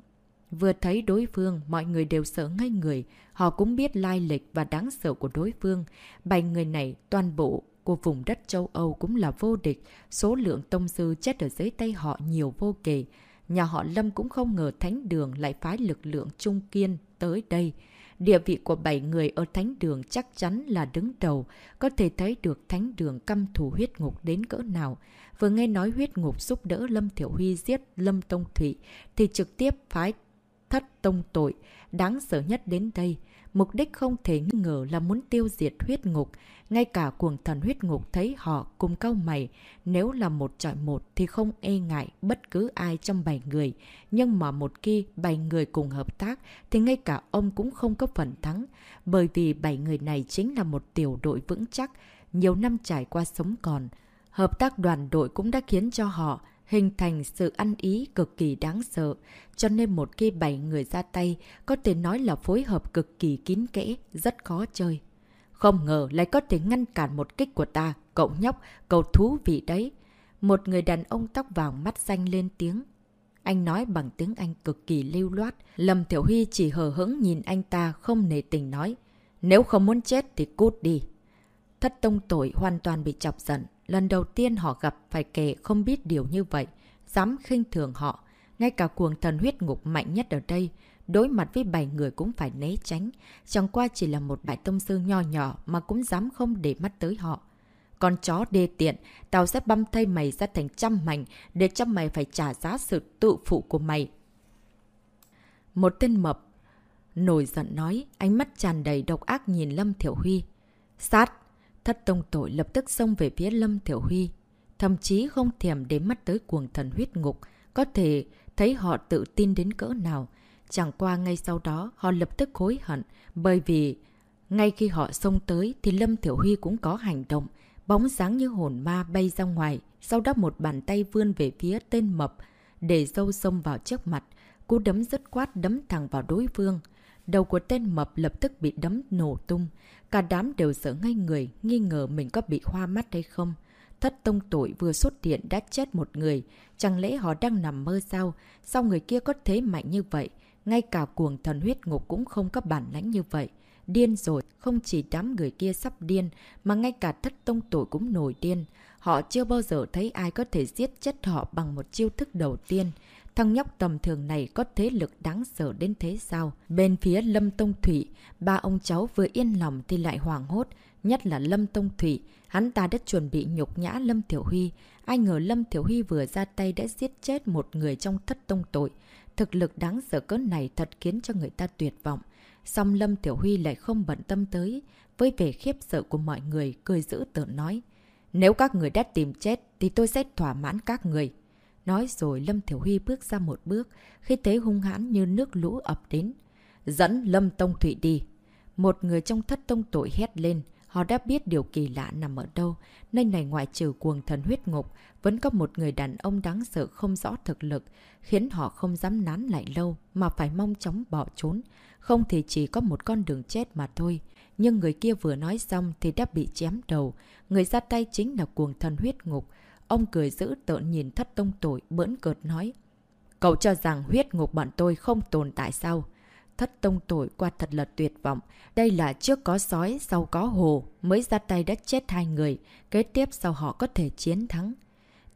Vừa thấy đối phương, mọi người đều sợ ngay người. Họ cũng biết lai lịch và đáng sợ của đối phương. Bảy người này, toàn bộ của vùng đất châu Âu cũng là vô địch. Số lượng tông sư chết ở dưới tay họ nhiều vô kể. Nhà họ Lâm cũng không ngờ thánh đường lại phái lực lượng trung kiên tới đây. Địa vị của bảy người ở thánh đường chắc chắn là đứng đầu, có thể thấy được thánh đường căm thù huyết ngục đến cỡ nào. Vừa nghe nói huyết ngục giúp đỡ Lâm Thiểu Huy giết Lâm Tông thụy, thì trực tiếp phái thất tông tội, đáng sợ nhất đến đây. Mục đích không thể nghi ngờ là muốn tiêu diệt huyết ngục. Ngay cả cuồng thần huyết ngục thấy họ cùng cao mày. Nếu là một trọi một thì không e ngại bất cứ ai trong bảy người. Nhưng mà một khi bảy người cùng hợp tác thì ngay cả ông cũng không có phần thắng. Bởi vì bảy người này chính là một tiểu đội vững chắc. Nhiều năm trải qua sống còn. Hợp tác đoàn đội cũng đã khiến cho họ hình thành sự ăn ý cực kỳ đáng sợ. Cho nên một khi bảy người ra tay, có thể nói là phối hợp cực kỳ kín kẽ, rất khó chơi. Không ngờ lại có thể ngăn cản một kích của ta, cậu nhóc, cậu thú vị đấy. Một người đàn ông tóc vàng mắt xanh lên tiếng. Anh nói bằng tiếng Anh cực kỳ lưu loát. Lâm Thiểu Huy chỉ hờ hững nhìn anh ta không nề tình nói. Nếu không muốn chết thì cút đi. Thất tông tội hoàn toàn bị chọc giận. Lần đầu tiên họ gặp phải kẻ không biết điều như vậy. Dám khinh thường họ. Ngay cả cuồng thần huyết ngục mạnh nhất ở đây. Đối mặt với bảy người cũng phải né tránh. Chẳng qua chỉ là một đại tông sư nho nhỏ mà cũng dám không để mắt tới họ. Con chó đê tiện, tao sẽ băm thây mày ra thành trăm mảnh để cho mày phải trả giá sự tự phụ của mày. Một tên mập nổi giận nói, ánh mắt tràn đầy độc ác nhìn Lâm Thiểu Huy. Sát! Thất tông tội lập tức xông về phía Lâm Thiểu Huy. Thậm chí không thèm đến mắt tới cuồng thần huyết ngục. Có thể thấy họ tự tin đến cỡ nào. Chẳng qua ngay sau đó, họ lập tức hối hận. Bởi vì ngay khi họ xông tới thì Lâm Thiểu Huy cũng có hành động. Bóng dáng như hồn ma bay ra ngoài. Sau đó một bàn tay vươn về phía tên mập để dâu xông vào trước mặt. Cú đấm dứt quát đấm thẳng vào đối phương. Đầu của tên mập lập tức bị đấm nổ tung. Cả đám đều sợ ngay người, nghi ngờ mình có bị hoa mắt hay không. Thất tông tội vừa xuất hiện đã chết một người. Chẳng lẽ họ đang nằm mơ sao? Sao người kia có thế mạnh như vậy? Ngay cả cuồng thần huyết ngục cũng không có bản lãnh như vậy. Điên rồi, không chỉ đám người kia sắp điên, mà ngay cả thất tông tội cũng nổi điên. Họ chưa bao giờ thấy ai có thể giết chết họ bằng một chiêu thức đầu tiên. Thằng nhóc tầm thường này có thế lực đáng sợ đến thế sao? Bên phía Lâm Tông Thủy, ba ông cháu vừa yên lòng thì lại hoảng hốt. Nhất là Lâm Tông Thủy, hắn ta đã chuẩn bị nhục nhã Lâm Thiểu Huy. Ai ngờ Lâm Thiểu Huy vừa ra tay đã giết chết một người trong thất tông tội. Thực lực đáng sợ cỡ này thật khiến cho người ta tuyệt vọng. Xong Lâm Tiểu Huy lại không bận tâm tới. Với vẻ khiếp sợ của mọi người, cười giữ tự nói. Nếu các người đã tìm chết, thì tôi sẽ thỏa mãn các người. Nói rồi Lâm Thiểu Huy bước ra một bước, khi thế hung hãn như nước lũ ập đến. Dẫn Lâm Tông Thụy đi. Một người trong thất tông tội hét lên. Họ đã biết điều kỳ lạ nằm ở đâu. Nơi này ngoại trừ cuồng thần huyết ngục, vẫn có một người đàn ông đáng sợ không rõ thực lực, khiến họ không dám nán lại lâu mà phải mong chóng bỏ trốn. Không thì chỉ có một con đường chết mà thôi. Nhưng người kia vừa nói xong thì đã bị chém đầu. Người ra tay chính là cuồng thần huyết ngục. Ông cười giữ tợn nhìn thất tông tội, bỡn cợt nói. Cậu cho rằng huyết ngục bọn tôi không tồn tại sao? Thất tông tội qua thật là tuyệt vọng. Đây là trước có sói, sau có hồ, mới ra tay đã chết hai người. Kế tiếp sau họ có thể chiến thắng.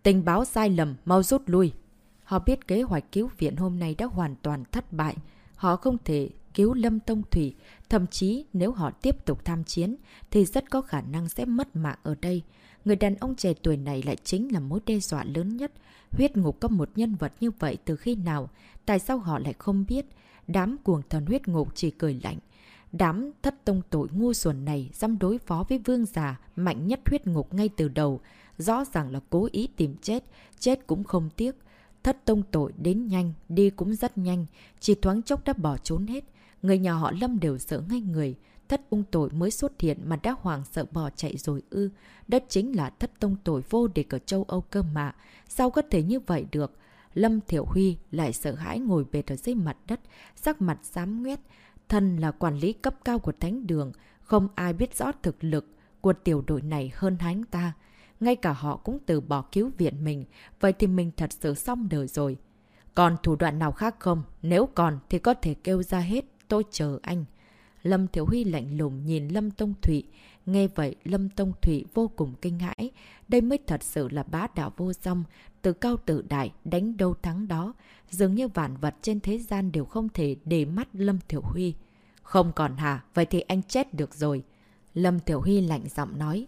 Tình báo sai lầm, mau rút lui. Họ biết kế hoạch cứu viện hôm nay đã hoàn toàn thất bại. Họ không thể cứu Lâm Tông Thủy, thậm chí nếu họ tiếp tục tham chiến thì rất có khả năng sẽ mất mạng ở đây. Người đàn ông trẻ tuổi này lại chính là mối đe dọa lớn nhất. Huyết ngục có một nhân vật như vậy từ khi nào? Tại sao họ lại không biết? Đám cuồng thần huyết ngục chỉ cười lạnh. Đám thất tông tội ngu xuẩn này dám đối phó với vương già mạnh nhất huyết ngục ngay từ đầu. Rõ ràng là cố ý tìm chết, chết cũng không tiếc. Thất tông tội đến nhanh, đi cũng rất nhanh, chỉ thoáng chốc đã bỏ trốn hết. Người nhà họ Lâm đều sợ ngay người. Thất ung tội mới xuất hiện mà đã hoàng sợ bỏ chạy rồi ư. Đó chính là thất tông tội vô địch ở châu Âu cơ mà. Sao có thể như vậy được? Lâm Thiểu Huy lại sợ hãi ngồi bệt ở dưới mặt đất, sắc mặt xám nguyết. Thân là quản lý cấp cao của thánh đường, không ai biết rõ thực lực của tiểu đội này hơn hắn ta. Ngay cả họ cũng từ bỏ cứu viện mình, vậy thì mình thật sự xong đời rồi. Còn thủ đoạn nào khác không? Nếu còn thì có thể kêu ra hết, tôi chờ anh. Lâm Thiếu Huy lạnh lùng nhìn Lâm Tông Thụy. Nghe vậy, Lâm Tông Thụy vô cùng kinh hãi. Đây mới thật sự là bá đạo vô song, từ cao tự đại, đánh đâu thắng đó. Dường như vạn vật trên thế gian đều không thể để mắt Lâm Thiểu Huy. Không còn hả? Vậy thì anh chết được rồi. Lâm Thiểu Huy lạnh giọng nói.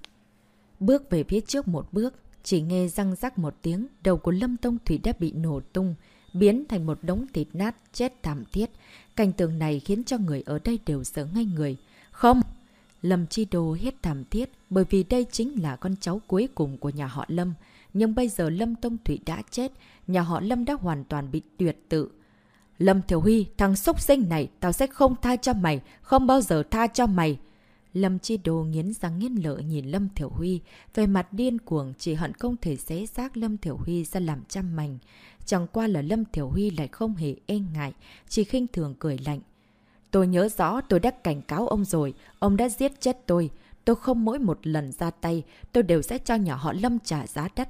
Bước về phía trước một bước, chỉ nghe răng rắc một tiếng, đầu của Lâm Tông Thủy đã bị nổ tung, biến thành một đống thịt nát, chết thảm thiết. Cảnh tượng này khiến cho người ở đây đều sợ ngay người. Không! Lâm Chi Đô hết thảm thiết bởi vì đây chính là con cháu cuối cùng của nhà họ Lâm. Nhưng bây giờ Lâm Tông Thủy đã chết, nhà họ Lâm đã hoàn toàn bị tuyệt tự. Lâm Thiểu Huy, thằng xúc sinh này, tao sẽ không tha cho mày, không bao giờ tha cho mày. Lâm Chi Đô nghiến răng nghiến lợi nhìn Lâm Thiểu Huy, về mặt điên cuồng chỉ hận không thể xé xác Lâm Thiểu Huy ra làm trăm mảnh. Chẳng qua là Lâm Thiểu Huy lại không hề e ngại, chỉ khinh thường cười lạnh. Tôi nhớ rõ tôi đã cảnh cáo ông rồi, ông đã giết chết tôi. Tôi không mỗi một lần ra tay, tôi đều sẽ cho nhỏ họ Lâm trả giá đắt.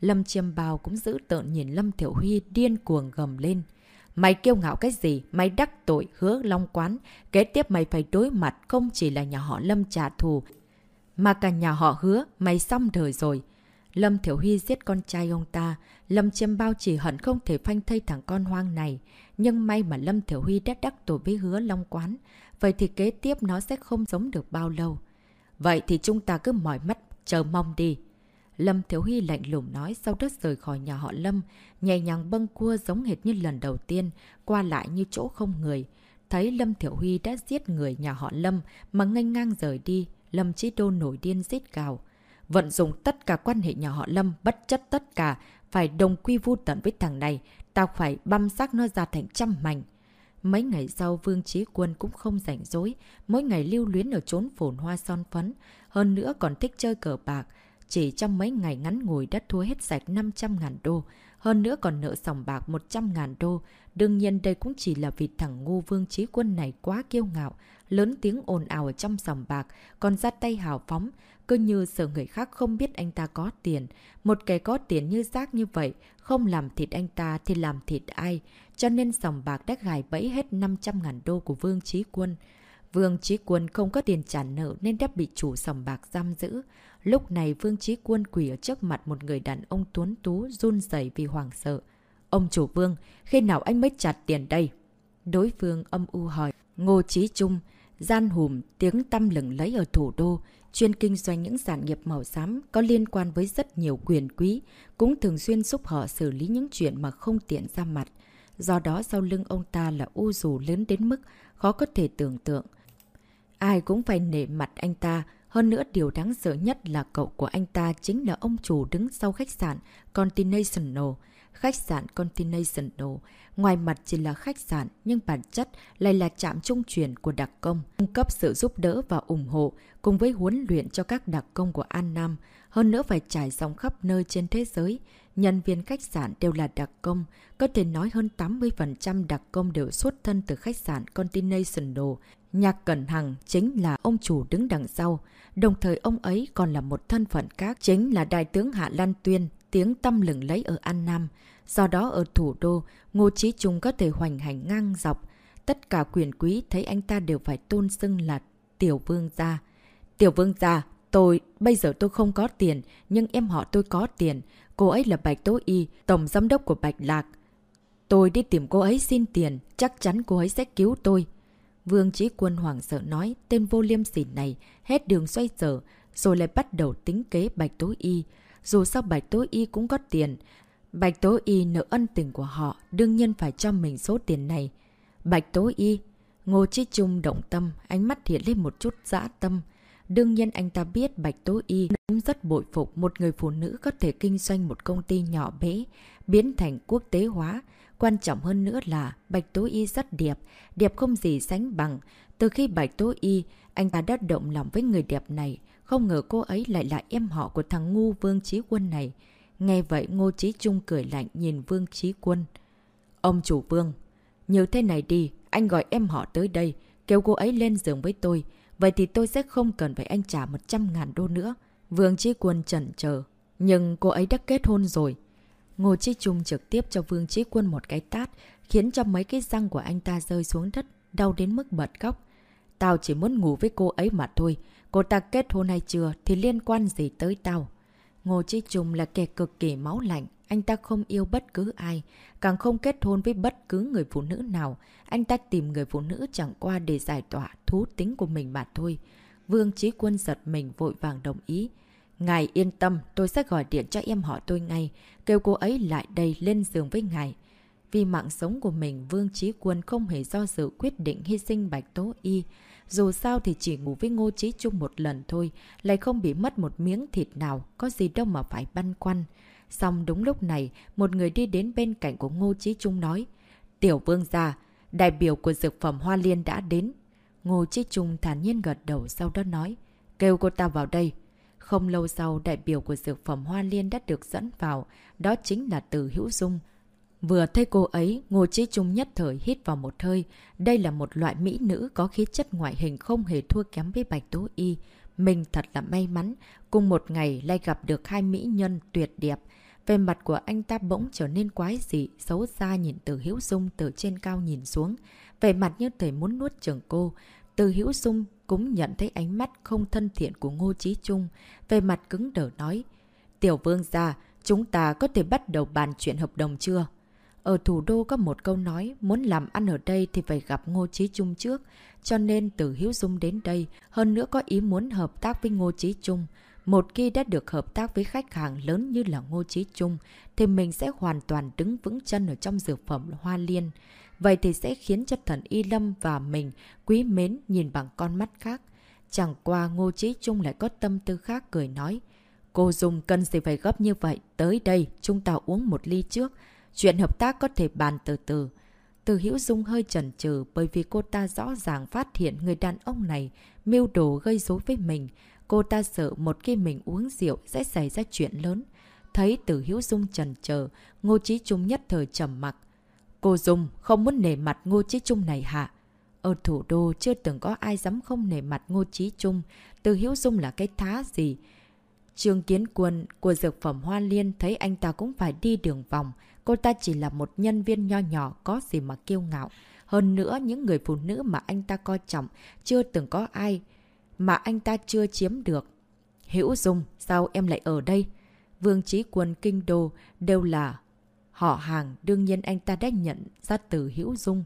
Lâm Chiêm Bào cũng giữ tợn nhìn Lâm Thiểu Huy điên cuồng gầm lên. Mày kiêu ngạo cái gì? Mày đắc tội hứa long quán. Kế tiếp mày phải đối mặt không chỉ là nhà họ Lâm trả thù, mà cả nhà họ hứa mày xong đời rồi. Lâm Thiểu Huy giết con trai ông ta. Lâm Chiêm Bao chỉ hận không thể phanh thây thằng con hoang này. Nhưng may mà Lâm Thiểu Huy đã đắc tội với hứa long quán. Vậy thì kế tiếp nó sẽ không giống được bao lâu. Vậy thì chúng ta cứ mỏi mắt chờ mong đi. Lâm Thiếu Huy lạnh lùng nói sau đất rời khỏi nhà họ Lâm, nhẹ nhàng bâng cua giống hệt như lần đầu tiên, qua lại như chỗ không người. Thấy Lâm Thiểu Huy đã giết người nhà họ Lâm mà nganh ngang rời đi, Lâm Chí Đô nổi điên giết cào. Vận dụng tất cả quan hệ nhà họ Lâm, bất chấp tất cả, phải đồng quy vu tận với thằng này, tao phải băm xác nó ra thành trăm mảnh. Mấy ngày sau Vương Trí Quân cũng không rảnh rỗi, mỗi ngày lưu luyến ở chốn phồn hoa son phấn, hơn nữa còn thích chơi cờ bạc. Chỉ trong mấy ngày ngắn ngủi đã thua hết sạch 500.000 đô, hơn nữa còn nợ sòng bạc 100.000 đô. Đương nhiên đây cũng chỉ là vì thằng ngu Vương Trí Quân này quá kiêu ngạo, lớn tiếng ồn ào ở trong sòng bạc, còn ra tay hào phóng, cứ như sợ người khác không biết anh ta có tiền. Một kẻ có tiền như rác như vậy, không làm thịt anh ta thì làm thịt ai. Cho nên sòng bạc đã gài bẫy hết 500.000 đô của Vương Trí Quân. Vương Trí Quân không có tiền trả nợ nên đã bị chủ sòng bạc giam giữ. Lúc này Vương Trí Quân quỷ ở trước mặt một người đàn ông tuấn tú run rẩy vì hoàng sợ. Ông chủ Vương, khi nào anh mới trả tiền đây? Đối phương âm u hỏi. Ngô Trí Trung, gian hùm tiếng tâm lừng lấy ở thủ đô, chuyên kinh doanh những sản nghiệp màu xám có liên quan với rất nhiều quyền quý, cũng thường xuyên giúp họ xử lý những chuyện mà không tiện ra mặt. Do đó sau lưng ông ta là u dù lớn đến mức khó có thể tưởng tượng. Ai cũng phải nể mặt anh ta, hơn nữa, điều đáng sợ nhất là cậu của anh ta chính là ông chủ đứng sau khách sạn Continental. Khách sạn Continental, ngoài mặt chỉ là khách sạn nhưng bản chất lại là trạm trung chuyển của đặc công, cung cấp sự giúp đỡ và ủng hộ cùng với huấn luyện cho các đặc công của An Nam, hơn nữa phải trải dòng khắp nơi trên thế giới. Nhân viên khách sạn đều là đặc công, có thể nói hơn 80% đặc công đều xuất thân từ khách sạn Continental. Nhạc Cẩn Hằng chính là ông chủ đứng đằng sau, đồng thời ông ấy còn là một thân phận khác chính là Đại tướng Hạ Lan Tuyên, tiếng tâm lừng lấy ở An Nam. Do đó ở thủ đô, Ngô Chí Trung có thể hoành hành ngang dọc. Tất cả quyền quý thấy anh ta đều phải tôn xưng là Tiểu Vương Gia. Tiểu Vương Gia, tôi, bây giờ tôi không có tiền, nhưng em họ tôi có tiền. Cô ấy là Bạch Tố Y, tổng giám đốc của Bạch Lạc. Tôi đi tìm cô ấy xin tiền, chắc chắn cô ấy sẽ cứu tôi. Vương Chí Quân hoảng sợ nói, tên vô liêm sỉ này hết đường xoay sở, rồi lại bắt đầu tính kế Bạch Tố Y. Dù sao Bạch Tố Y cũng có tiền, Bạch Tố Y nợ ân tình của họ, đương nhiên phải cho mình số tiền này. Bạch Tố Y, Ngô Chí Trung động tâm, ánh mắt hiện lên một chút dã tâm. Đương nhiên anh ta biết Bạch Tố Y cũng rất bội phục một người phụ nữ có thể kinh doanh một công ty nhỏ bé, biến thành quốc tế hóa. Quan trọng hơn nữa là Bạch Tố Y rất đẹp, đẹp không gì sánh bằng. Từ khi Bạch Tố Y, anh ta đã động lòng với người đẹp này. Không ngờ cô ấy lại là em họ của thằng ngu Vương Chí Quân này. Nghe vậy Ngô Chí Trung cười lạnh nhìn Vương Chí Quân. Ông chủ Vương, như thế này đi, anh gọi em họ tới đây, kêu cô ấy lên giường với tôi. Vậy thì tôi sẽ không cần phải anh trả 100 ngàn đô nữa. Vương Chí Quân chần chờ Nhưng cô ấy đã kết hôn rồi. Ngô Chí Trung trực tiếp cho Vương Chí Quân một cái tát, khiến cho mấy cái răng của anh ta rơi xuống đất, đau đến mức bật khóc. Tao chỉ muốn ngủ với cô ấy mà thôi. Cô ta kết hôn hay chưa thì liên quan gì tới tao? Ngô Chí Trung là kẻ cực kỳ máu lạnh. Anh ta không yêu bất cứ ai, càng không kết hôn với bất cứ người phụ nữ nào. Anh ta tìm người phụ nữ chẳng qua để giải tỏa thú tính của mình mà thôi. Vương Chí Quân giật mình vội vàng đồng ý. Ngài yên tâm, tôi sẽ gọi điện cho em họ tôi ngay, kêu cô ấy lại đây lên giường với ngài. Vì mạng sống của mình, Vương Chí Quân không hề do dự quyết định hy sinh Bạch Tố Y. Dù sao thì chỉ ngủ với Ngô Chí Trung một lần thôi, lại không bị mất một miếng thịt nào, có gì đâu mà phải băn khoăn. Xong đúng lúc này, một người đi đến bên cạnh của Ngô Chí Trung nói, Tiểu Vương gia, đại biểu của dược phẩm Hoa Liên đã đến. Ngô Chí Trung thản nhiên gật đầu sau đó nói. Kêu cô ta vào đây. Không lâu sau, đại biểu của dược phẩm Hoa Liên đã được dẫn vào. Đó chính là Từ Hữu Dung. Vừa thấy cô ấy, Ngô Chí Trung nhất thời hít vào một hơi. Đây là một loại mỹ nữ có khí chất ngoại hình không hề thua kém với Bạch Tố Y. Mình thật là may mắn, cùng một ngày lại gặp được hai mỹ nhân tuyệt đẹp. Về mặt của anh ta bỗng trở nên quái dị, xấu xa nhìn từ Hiếu Dung từ trên cao nhìn xuống. Về mặt như thể muốn nuốt trường cô. Từ Hiếu Dung cũng nhận thấy ánh mắt không thân thiện của Ngô Chí Trung. Về mặt cứng đờ nói. Tiểu vương gia, chúng ta có thể bắt đầu bàn chuyện hợp đồng chưa? Ở thủ đô có một câu nói, muốn làm ăn ở đây thì phải gặp Ngô Chí Trung trước, cho nên từ Hiếu Dung đến đây, hơn nữa có ý muốn hợp tác với Ngô Chí Trung. Một khi đã được hợp tác với khách hàng lớn như là Ngô Chí Trung, thì mình sẽ hoàn toàn đứng vững chân ở trong dược phẩm Hoa Liên. Vậy thì sẽ khiến cho thần Y Lâm và mình quý mến nhìn bằng con mắt khác. Chẳng qua Ngô Chí Trung lại có tâm tư khác cười nói. Cô Dung cần gì phải gấp như vậy, tới đây chúng ta uống một ly trước. Chuyện hợp tác có thể bàn từ từ. Từ Hữu Dung hơi chần chừ bởi vì cô ta rõ ràng phát hiện người đàn ông này mưu đồ gây rối với mình. Cô ta sợ một khi mình uống rượu sẽ xảy ra chuyện lớn. Thấy Từ Hữu Dung chần chờ, Ngô Chí Trung nhất thời trầm mặc. Cô Dung không muốn nể mặt Ngô Chí Trung này hả? Ở thủ đô chưa từng có ai dám không nể mặt Ngô Chí Trung. Từ Hữu Dung là cái thá gì? Trương Kiến Quân của dược phẩm Hoa Liên thấy anh ta cũng phải đi đường vòng. Cô ta chỉ là một nhân viên nho nhỏ có gì mà kiêu ngạo. Hơn nữa, những người phụ nữ mà anh ta coi trọng chưa từng có ai mà anh ta chưa chiếm được. Hữu Dung, sao em lại ở đây? Vương Trí Quân Kinh Đô đều là họ hàng, đương nhiên anh ta đã nhận ra từ Hữu Dung.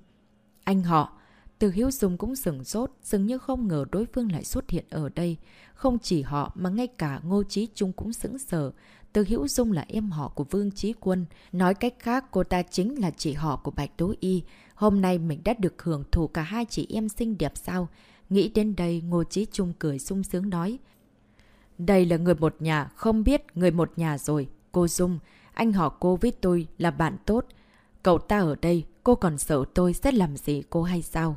Anh họ, từ Hữu Dung cũng sừng sốt, dường như không ngờ đối phương lại xuất hiện ở đây. Không chỉ họ mà ngay cả Ngô trí Trung cũng sững sờ. Từ hữu Dung là em họ của Vương Chí Quân. Nói cách khác, cô ta chính là chị họ của Bạch Tố Y. Hôm nay mình đã được hưởng thụ cả hai chị em xinh đẹp sao? Nghĩ đến đây, Ngô Chí Trung cười sung sướng nói. Đây là người một nhà, không biết người một nhà rồi. Cô Dung, anh họ cô với tôi là bạn tốt. Cậu ta ở đây, cô còn sợ tôi sẽ làm gì cô hay sao?